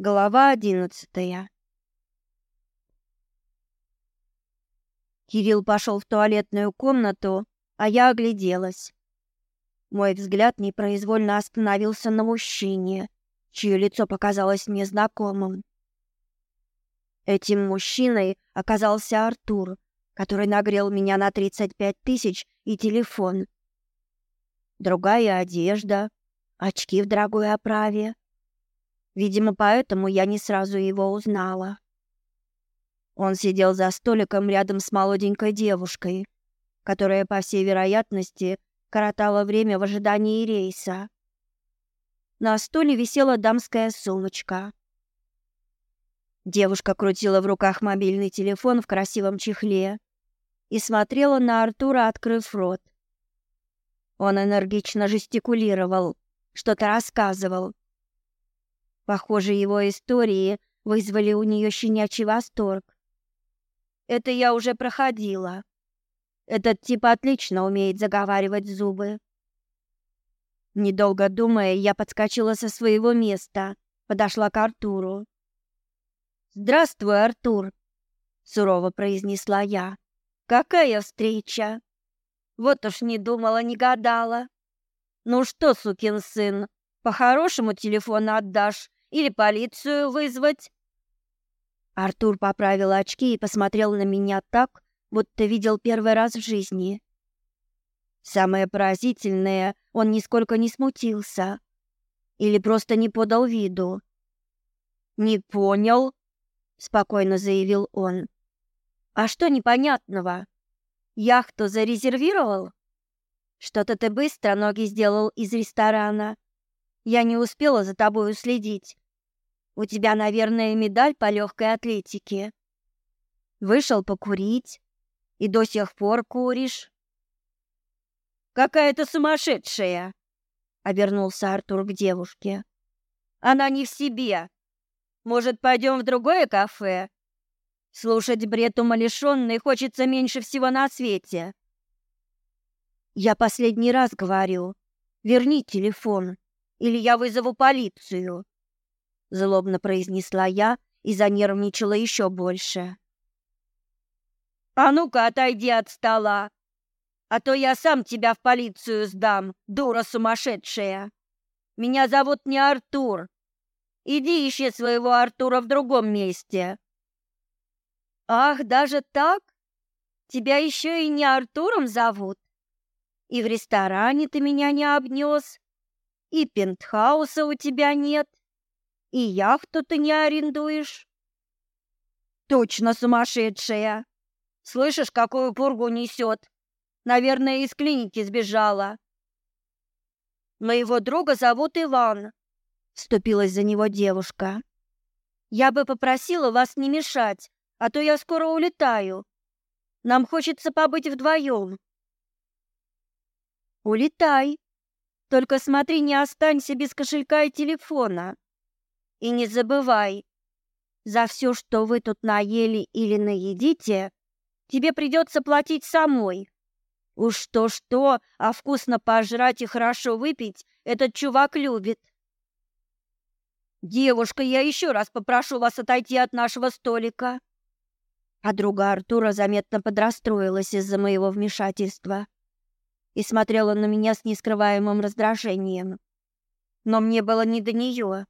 Глава одиннадцатая. Кирилл пошел в туалетную комнату, а я огляделась. Мой взгляд непроизвольно остановился на мужчине, чье лицо показалось мне знакомым. Этим мужчиной оказался Артур, который нагрел меня на тридцать пять тысяч и телефон. Другая одежда, очки в дорогой оправе — Видимо, поэтому я не сразу его узнала. Он сидел за столиком рядом с молоденькой девушкой, которая, по всей вероятности, коротала время в ожидании рейса. На стуле висела дамская сумочка. Девушка крутила в руках мобильный телефон в красивом чехле и смотрела на Артура, открыв рот. Он энергично жестикулировал, что-то рассказывал, Похоже, его истории вызвали у нее щенячий восторг. Это я уже проходила. Этот тип отлично умеет заговаривать зубы. Недолго думая, я подскочила со своего места, подошла к Артуру. «Здравствуй, Артур», — сурово произнесла я. «Какая встреча? Вот уж не думала, не гадала. Ну что, сукин сын, по-хорошему телефон отдашь или полицию вызвать?» Артур поправил очки и посмотрел на меня так, будто видел первый раз в жизни. Самое поразительное, он нисколько не смутился или просто не подал виду. «Не понял», — спокойно заявил он. «А что непонятного? Яхту зарезервировал? Что-то ты быстро ноги сделал из ресторана. Я не успела за тобой уследить. У тебя, наверное, медаль по легкой атлетике. Вышел покурить и до сих пор куришь. Какая-то сумасшедшая, обернулся Артур к девушке. Она не в себе. Может, пойдем в другое кафе? Слушать бред умалишенной хочется меньше всего на свете. Я последний раз говорю, верни телефон, или я вызову полицию злобно произнесла я и занервничала еще больше. А ну-ка, отойди от стола, а то я сам тебя в полицию сдам, дура сумасшедшая. Меня зовут не Артур. Иди ищи своего Артура в другом месте. Ах, даже так? Тебя еще и не Артуром зовут? И в ресторане ты меня не обнес, и пентхауса у тебя нет. И яхту ты не арендуешь? Точно сумасшедшая. Слышишь, какую пургу несет? Наверное, из клиники сбежала. Моего друга зовут Иван, вступилась за него девушка. Я бы попросила вас не мешать, а то я скоро улетаю. Нам хочется побыть вдвоем. Улетай. Только смотри, не останься без кошелька и телефона. И не забывай, за все, что вы тут наели или наедите, тебе придется платить самой. Уж что-что, а вкусно пожрать и хорошо выпить этот чувак любит. Девушка, я еще раз попрошу вас отойти от нашего столика. Подруга Артура заметно подрастроилась из-за моего вмешательства и смотрела на меня с нескрываемым раздражением. Но мне было не до нее.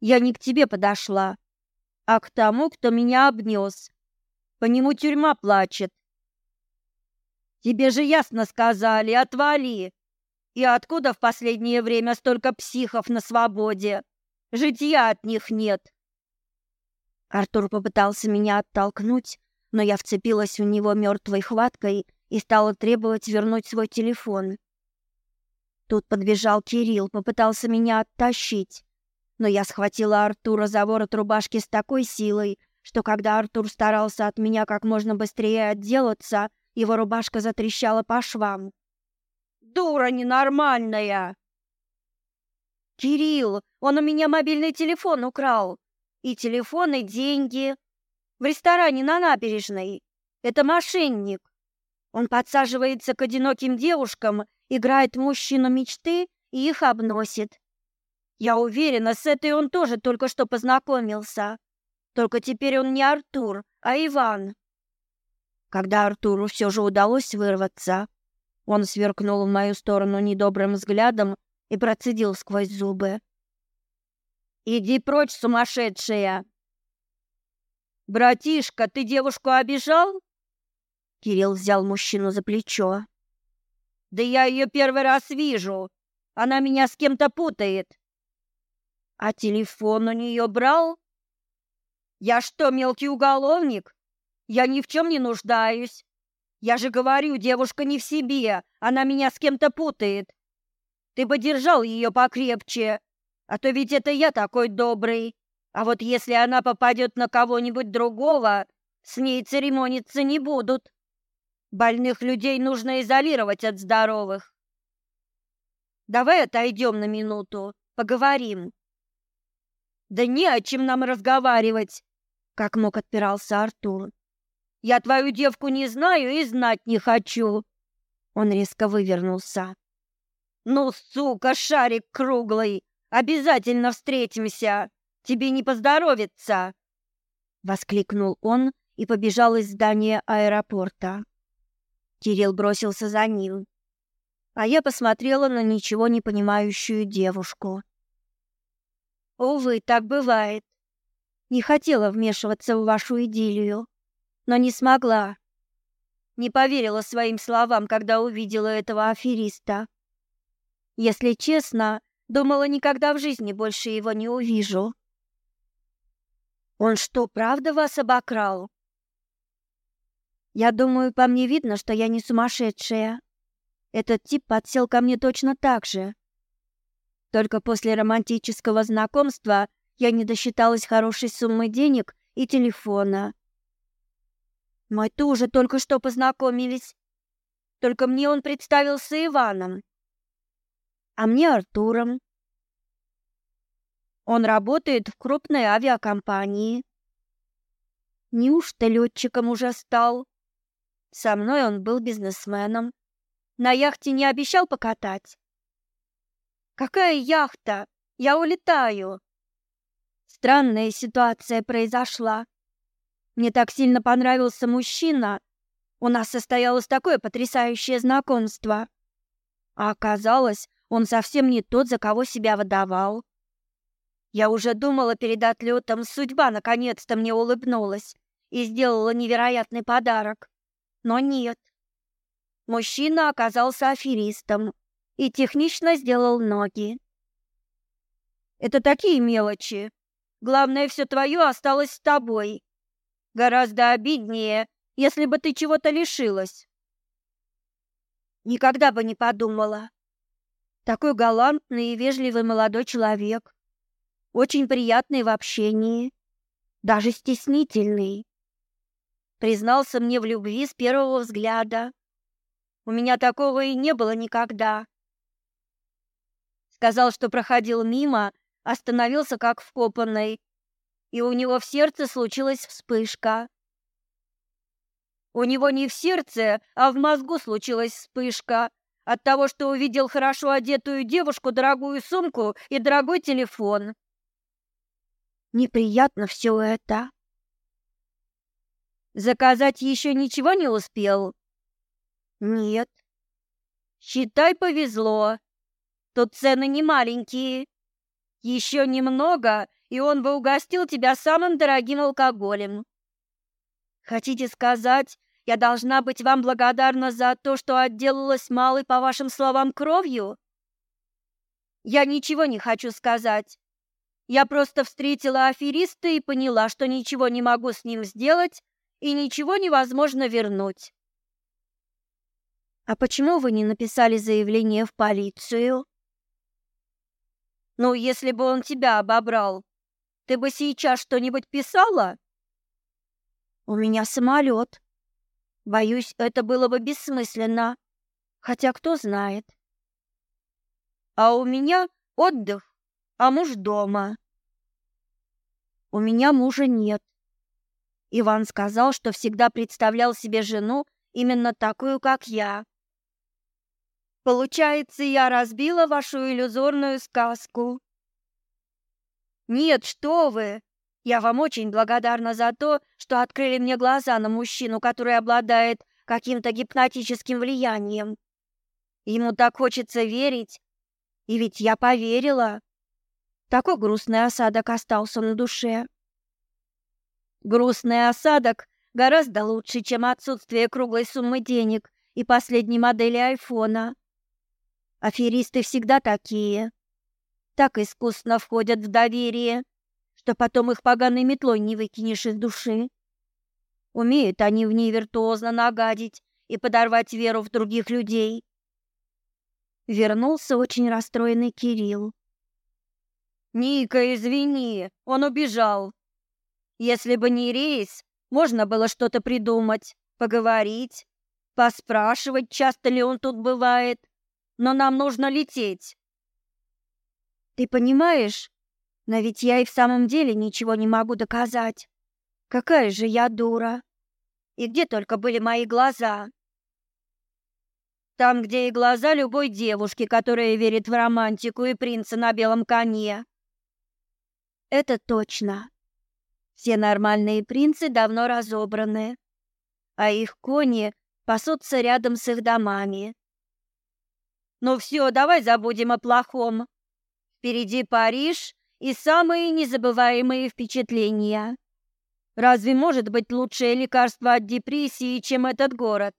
Я не к тебе подошла, а к тому, кто меня обнес. По нему тюрьма плачет. Тебе же ясно сказали, отвали. И откуда в последнее время столько психов на свободе? Житья от них нет. Артур попытался меня оттолкнуть, но я вцепилась в него мертвой хваткой и стала требовать вернуть свой телефон. Тут подбежал Кирилл, попытался меня оттащить но я схватила Артура за ворот рубашки с такой силой, что когда Артур старался от меня как можно быстрее отделаться, его рубашка затрещала по швам. «Дура ненормальная!» «Кирилл, он у меня мобильный телефон украл. И телефон, и деньги. В ресторане на набережной. Это мошенник. Он подсаживается к одиноким девушкам, играет мужчину мечты и их обносит. Я уверена, с этой он тоже только что познакомился. Только теперь он не Артур, а Иван. Когда Артуру все же удалось вырваться, он сверкнул в мою сторону недобрым взглядом и процедил сквозь зубы. «Иди прочь, сумасшедшая!» «Братишка, ты девушку обижал?» Кирилл взял мужчину за плечо. «Да я ее первый раз вижу. Она меня с кем-то путает». «А телефон у нее брал?» «Я что, мелкий уголовник? Я ни в чем не нуждаюсь. Я же говорю, девушка не в себе, она меня с кем-то путает. Ты бы держал ее покрепче, а то ведь это я такой добрый. А вот если она попадет на кого-нибудь другого, с ней церемониться не будут. Больных людей нужно изолировать от здоровых. Давай отойдем на минуту, поговорим. Да не о чем нам разговаривать, как мог отпирался Артур. Я твою девку не знаю и знать не хочу. Он резко вывернулся. Ну, сука, шарик круглый, обязательно встретимся. Тебе не поздоровится, воскликнул он и побежал из здания аэропорта. Кирилл бросился за ним, а я посмотрела на ничего не понимающую девушку. Увы, так бывает. Не хотела вмешиваться в вашу идиллию но не смогла. Не поверила своим словам, когда увидела этого афериста. Если честно, думала, никогда в жизни больше его не увижу. Он что, правда вас обокрал? Я думаю, по мне видно, что я не сумасшедшая. Этот тип подсел ко мне точно так же. Только после романтического знакомства я не досчиталась хорошей суммы денег и телефона. Мы тоже только что познакомились. Только мне он представился Иваном, а мне Артуром. Он работает в крупной авиакомпании. Неужто летчиком уже стал? Со мной он был бизнесменом. На яхте не обещал покатать. Какая яхта? Я улетаю. Странная ситуация произошла. Мне так сильно понравился мужчина. У нас состоялось такое потрясающее знакомство. А оказалось, он совсем не тот, за кого себя выдавал. Я уже думала перед отлетом, судьба наконец-то мне улыбнулась и сделала невероятный подарок. Но нет. Мужчина оказался аферистом и технично сделал ноги. Это такие мелочи. Главное, все твое осталось с тобой. Гораздо обиднее, если бы ты чего-то лишилась. Никогда бы не подумала. Такой галантный и вежливый молодой человек. Очень приятный в общении, даже стеснительный. Признался мне в любви с первого взгляда. У меня такого и не было никогда. Сказал, что проходил мимо, остановился как вкопанный и у него в сердце случилась вспышка. У него не в сердце, а в мозгу случилась вспышка от того, что увидел хорошо одетую девушку, дорогую сумку и дорогой телефон. Неприятно все это. Заказать еще ничего не успел? Нет. Считай, повезло. Тут цены не маленькие. Еще немного, и он бы угостил тебя самым дорогим алкоголем. Хотите сказать, я должна быть вам благодарна за то, что отделалась малой, по вашим словам, кровью? Я ничего не хочу сказать. Я просто встретила афериста и поняла, что ничего не могу с ним сделать и ничего невозможно вернуть. А почему вы не написали заявление в полицию? Ну, если бы он тебя обобрал, ты бы сейчас что-нибудь писала? У меня самолет. Боюсь, это было бы бессмысленно. Хотя кто знает. А у меня отдых, а муж дома. У меня мужа нет. Иван сказал, что всегда представлял себе жену именно такую, как я. Получается, я разбила вашу иллюзорную сказку. Нет, что вы? Я вам очень благодарна за то, что открыли мне глаза на мужчину, который обладает каким-то гипнотическим влиянием. Ему так хочется верить, и ведь я поверила. Такой грустный осадок остался на душе. Грустный осадок гораздо лучше, чем отсутствие круглой суммы денег и последней модели айфона. Аферисты всегда такие. Так искусно входят в доверие, что потом их поганой метлой не выкинешь из души. Умеют они в ней виртуозно нагадить и подорвать веру в других людей. Вернулся очень расстроенный Кирилл. «Ника, извини, он убежал. Если бы не рейс, можно было что-то придумать, поговорить, поспрашивать, часто ли он тут бывает. Но нам нужно лететь». «Ты понимаешь, но ведь я и в самом деле ничего не могу доказать. Какая же я дура!» И где только были мои глаза? Там, где и глаза любой девушки, которая верит в романтику и принца на белом коне. Это точно. Все нормальные принцы давно разобраны, а их кони пасутся рядом с их домами. Ну все, давай забудем о плохом. Впереди Париж и самые незабываемые впечатления. Разве может быть лучшее лекарство от депрессии, чем этот город?